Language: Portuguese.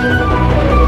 Música